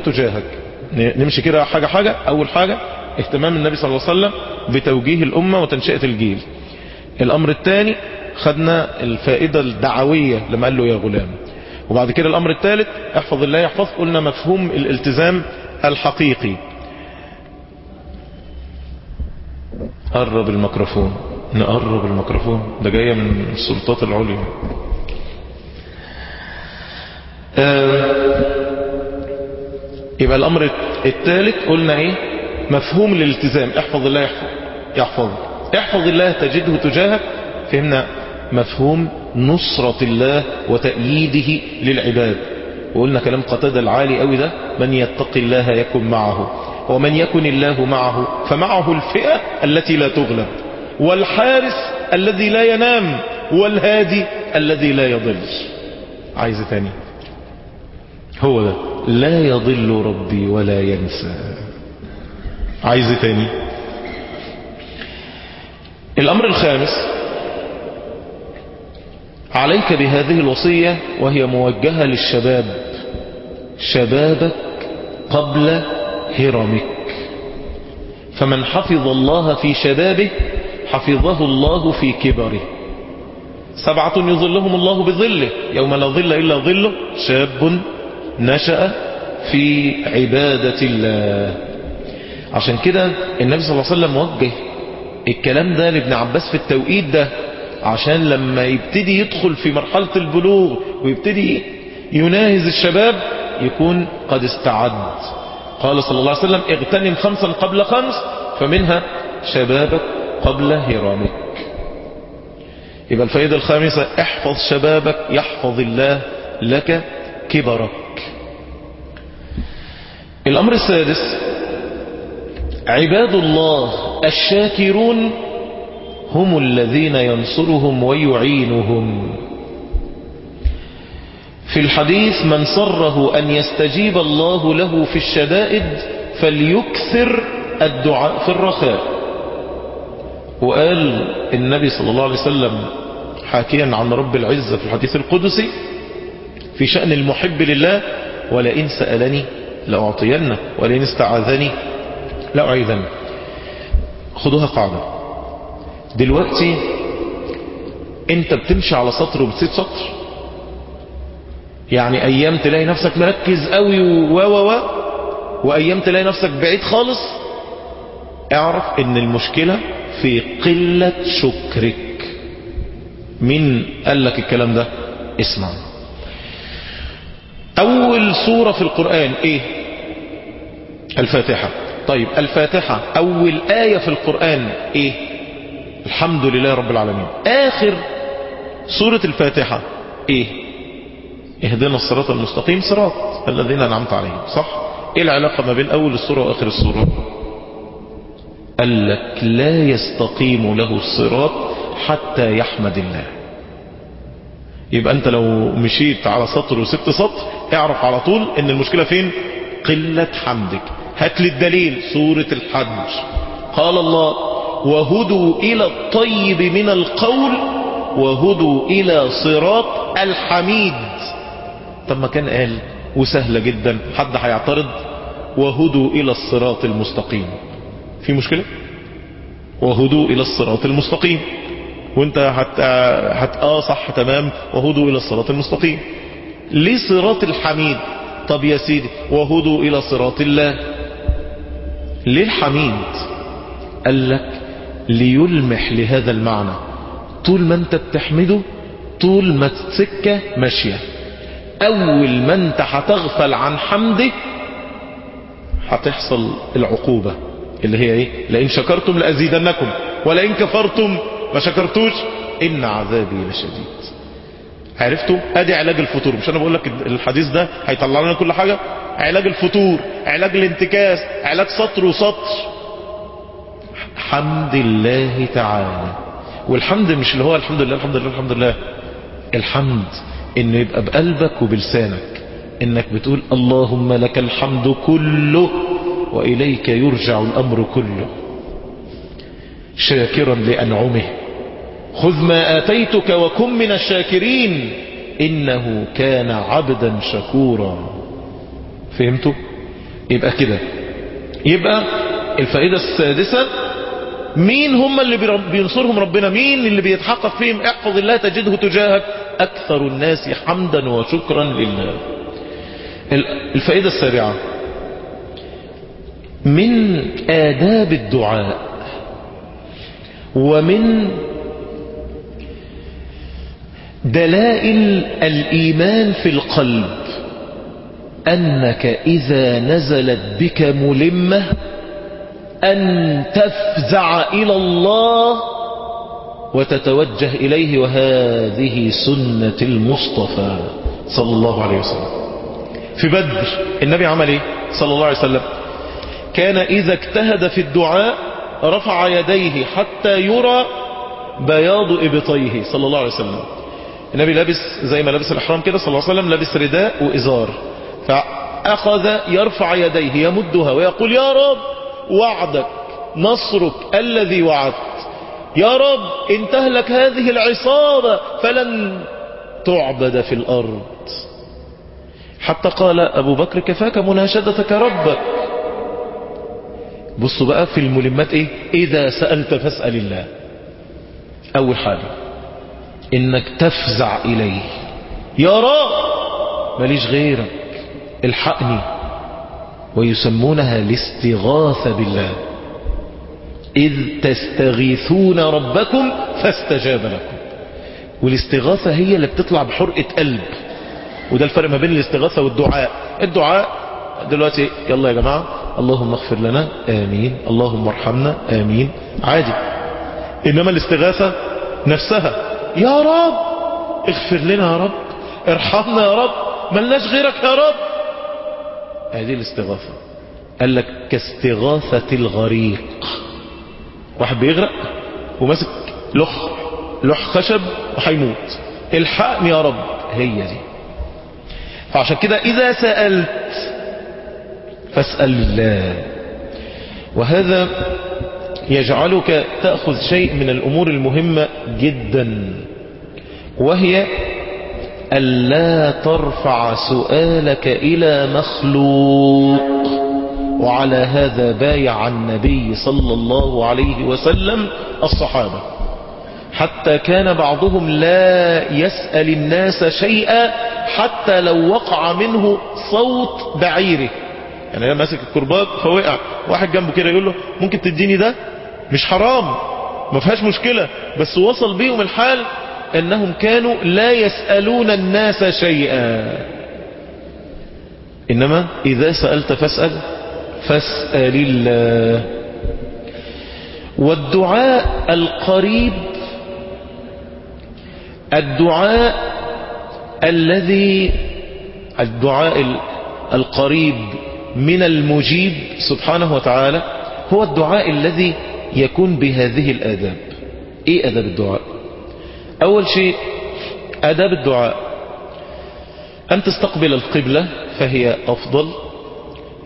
تجاهك. نمشي كده حاجة حاجة. أول حاجة اهتمام النبي صلى الله عليه وسلم بتوجيه الأمة وتنشئة الجيل. الأمر الثاني خدنا الفائدة الدعوية لما قال له يا غلام. وبعد كده الأمر الثالث احفظ الله يحفظ قلنا مفهوم الالتزام الحقيقي. قرب الميكروفون. نقرب الميكروفون. ده جاية من السلطات العليا. يبقى الأمر الثالث قلنا إيه؟ مفهوم الالتزام احفظ الله يحفظ يحفظ احفظ الله تجده تجاهك. فهمنا؟ مفهوم نصرة الله وتأييده للعباد. وقلنا كلام قتادة العالي قوي ده من يتق الله يكن معه ومن يكن الله معه فمعه الفئة التي لا تغلب والحارس الذي لا ينام والهادي الذي لا يضل. عايز تاني. هو ده. لا يضل ربي ولا ينسى. عايز تاني؟ الأمر الخامس عليك بهذه الوصية وهي موجهة للشباب. شبابك قبل هرمك. فمن حفظ الله في شبابه حفظه الله في كبره. سبعة يظلهم الله بظله يوم لا ظل إلا ظله شاب نشأ في عبادة الله. عشان كده النبي صلى الله عليه وسلم وجه الكلام ده لابن عباس في التوقيت ده عشان لما يبتدي يدخل في مرحلة البلوغ ويبتدي يناهز الشباب يكون قد استعد. قال صلى الله عليه وسلم اغتنم خمسا قبل خمس فمنها شبابك قبل هرامك. يبقى الفائدة الخامسة احفظ شبابك يحفظ الله لك كبرك. الأمر السادس عباد الله الشاكرون هم الذين ينصرهم ويعينهم. في الحديث من صره أن يستجيب الله له في الشدائد فليكثر الدعاء في الرخاء. وقال النبي صلى الله عليه وسلم حاكيا عن رب العزة في الحديث القدسي في شأن المحب لله ولئن سألني لأعطينه ولئن استعاذني لأعيذنه. خدوها قاعدة. دلوقتي انت بتمشي على سطر وبتسيب سطر. يعني أيام تلاقي نفسك مركز قوي و و و وأيام تلاقي نفسك بعيد خالص. اعرف إن المشكلة في قلة شكرك. مين قال لك الكلام ده؟ اسمع. أول سورة في القرآن إيه؟ الفاتحة. طيب الفاتحة أول آية في القرآن إيه؟ الحمد لله رب العالمين. آخر سورة الفاتحة إيه؟ اهدنا الصراط المستقيم. صراط الذين أنعمت عليهم صح؟ إيه العلاقة ما بين أول السورة وآخر السورة؟ قال لك لا يستقيم له الصراط حتى يحمد الله. يبقى أنت لو مشيت على سطر وسبت سطر اعرف على طول إن المشكلة فين؟ قلة حمدك. هات لي الدليل. سورة الحج. قال الله وهدوا إلى الطيب من القول وهدوا إلى صراط الحميد. طب ما كان قال وسهلة جدا حد هيعترض. وهدوا إلى الصراط المستقيم. في مشكلة؟ وهدوا إلى الصراط المستقيم. وانت هت... هت... آه صح تمام. وهدوا إلى الصراط المستقيم. ليه صراط الحميد. طب يا سيدي وهدوا إلى صراط الله. ليه الحميد قال لك ليلمح لهذا المعنى. طول ما انت بتحمده طول ما السكة ماشية. أول ما انت هتغفل عن حمده هتحصل العقوبة اللي هي إيه؟ لئن شكرتم لأزيدنكم ولئن كفرتم ما شكرتوش إن عذابي لشديد. عرفتوا؟ أدي علاج الفطور. مش أنا بقول لك الحديث ده هيطلع لنا كل حاجة؟ علاج الفطور علاج الانتكاس علاج سطر وسطر. حمد الله تعالى. والحمد مش اللي هو الحمد لله الحمد لله الحمد لله. الحمد إنه يبقى بقلبك وبلسانك. إنك بتقول اللهم لك الحمد كله وإليك يرجع الأمر كله. شاكرا لأنعمه. خذ ما آتيتك وكن من الشاكرين. إنه كان عبدا شكورا. فهمتوا يبقى كده. يبقى الفائدة السادسة مين هم اللي بينصرهم ربنا؟ مين اللي بيتحقق فيهم؟ احفظ الله تجده تجاهك أكثر الناس حمدا وشكرا لله. الفائدة السابعة من آداب الدعاء ومن دلائل الإيمان في القلب. أنك إذا نزلت بك ملمة أن تفزع إلى الله وتتوجه إليه وهذه سنة المصطفى صلى الله عليه وسلم. في بدر النبي عمل إيه؟ صلى الله عليه وسلم. كان إذا اجتهد في الدعاء رفع يديه حتى يرى بياض إبطيه صلى الله عليه وسلم. النبي لابس زي ما لابس الإحرام كده صلى الله عليه وسلم لابس رداء وإزار. فأخذ يرفع يديه يمدها ويقول يا رب وعدك نصرك الذي وعدت. يا رب ان تهلك هذه العصابة فلن تعبد في الأرض. حتى قال أبو بكر كفاك مناشدتك ربك. بصوا بقى في الملمات إيه؟ إذا سألت فاسأل الله. أول حاجة إنك تفزع إليه. يا رب ماليش غيرك. الحقني ويسمونها الاستغاثة بالله. إذ تستغيثون ربكم فاستجاب لكم. والاستغاثة هي اللي بتطلع بحرقة قلب. وده الفرق ما بين الاستغاثة والدعاء. الدعاء دلوقتي يلا يا جماعة اللهم اغفر لنا آمين. اللهم ارحمنا آمين. عادي. إنما الاستغاثة نفسها. يا رب! اغفر لنا يا رب. ارحمنا يا رب. ملناش غيرك يا رب. هذه الاستغاثة. قال لك كاستغاثة الغريق. واحد بيغرق وماسك لح لح خشب وهيموت. الحقني يا رب. هي دي. فعشان كده إذا سألت فاسأل الله وهذا يجعلك تأخذ شيء من الأمور المهمة جدا وهي ألا ترفع سؤالك إلى مخلوق. وعلى هذا بايع النبي صلى الله عليه وسلم الصحابة. حتى كان بعضهم لا يسأل الناس شيئا حتى لو وقع منه صوت بعيره. يعني أنا ماسك الكرباج فوقع واحد جنبه كده يقول له ممكن تديني ده؟ مش حرام ما فيهاش مشكلة. بس وصل بيهم الحال أنهم كانوا لا يسألون الناس شيئا. إنما إذا سألت فاسأل فاسأل الله. والدعاء القريب الدعاء الذي الدعاء القريب من المجيب سبحانه وتعالى هو الدعاء الذي يكون بهذه الآداب. إيه أداب الدعاء؟ أول شيء أداب الدعاء. أن تستقبل القبلة فهي أفضل.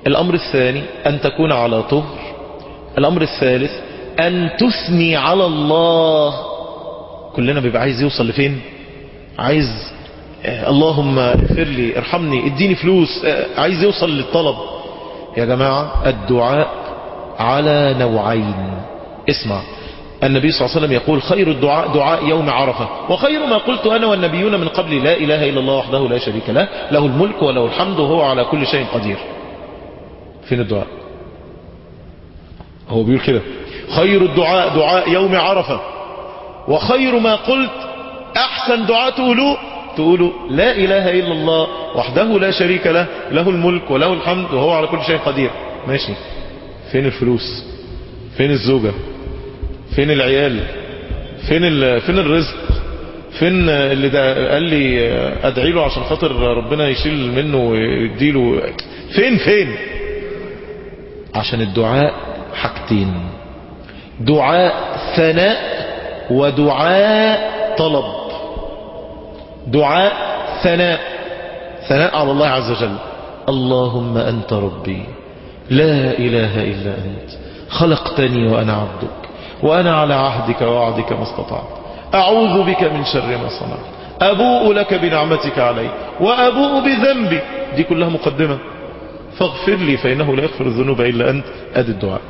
الأمر الثاني أن تكون على طهر. الأمر الثالث أن تثني على الله. كلنا بيبقى عايز يوصل لفين؟ عايز اللهم اغفر لي ارحمني اديني فلوس عايز يوصل للطلب. يا جماعة الدعاء على نوعين. اسمع. النبي صلى الله عليه وسلم يقول خير الدعاء دعاء يوم عرفة. وخير ما قلت أنا والنبيون من قبل لا إله إلا الله وحده لا شريك له له الملك وله الحمد وهو على كل شيء قدير. فين الدعاء؟ هو بيقول كده. خير الدعاء دعاء يوم عرفة. وخير ما قلت أحسن دعاء تقولوه تقولوا لا إله إلا الله وحده لا شريك له له الملك وله الحمد وهو على كل شيء قدير. ماشي. فين الفلوس؟ فين الزوجة؟ فين العيال؟ فين فين الرزق؟ فين اللي ده؟ قال لي أدعي له عشان خاطر ربنا يشيل منه ويديله. فين فين؟ عشان الدعاء حاجتين. دعاء ثناء ودعاء طلب. دعاء ثناء. ثناء على الله عز وجل. اللهم أنت ربي. لا إله إلا أنت. خلقتني وأنا عبدك. وأنا على عهدك ووعدك ما استطعت. أعوذ بك من شر ما صنعت. أبوء لك بنعمتك علي وأبوء بذنبي. دي كلها مقدمة. فاغفر لي فإنه لا يغفر الذنوب إلا أنت. أدي الدعاء.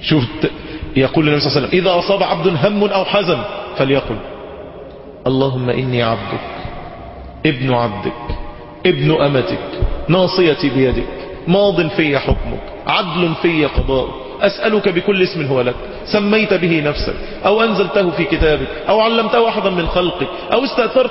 شوف يقول النبي صلى الله عليه وسلم إذا أصاب عبد هم أو حزن فليقل. اللهم إني عبدك ابن عبدك ابن أمتك ناصيتي بيدك ماض في حكمك عدل في قضاؤك. أسألك بكل اسم هو لك. سميت به نفسك أو أنزلته في كتابك أو علمته أحدا من خلقك أو استأثرت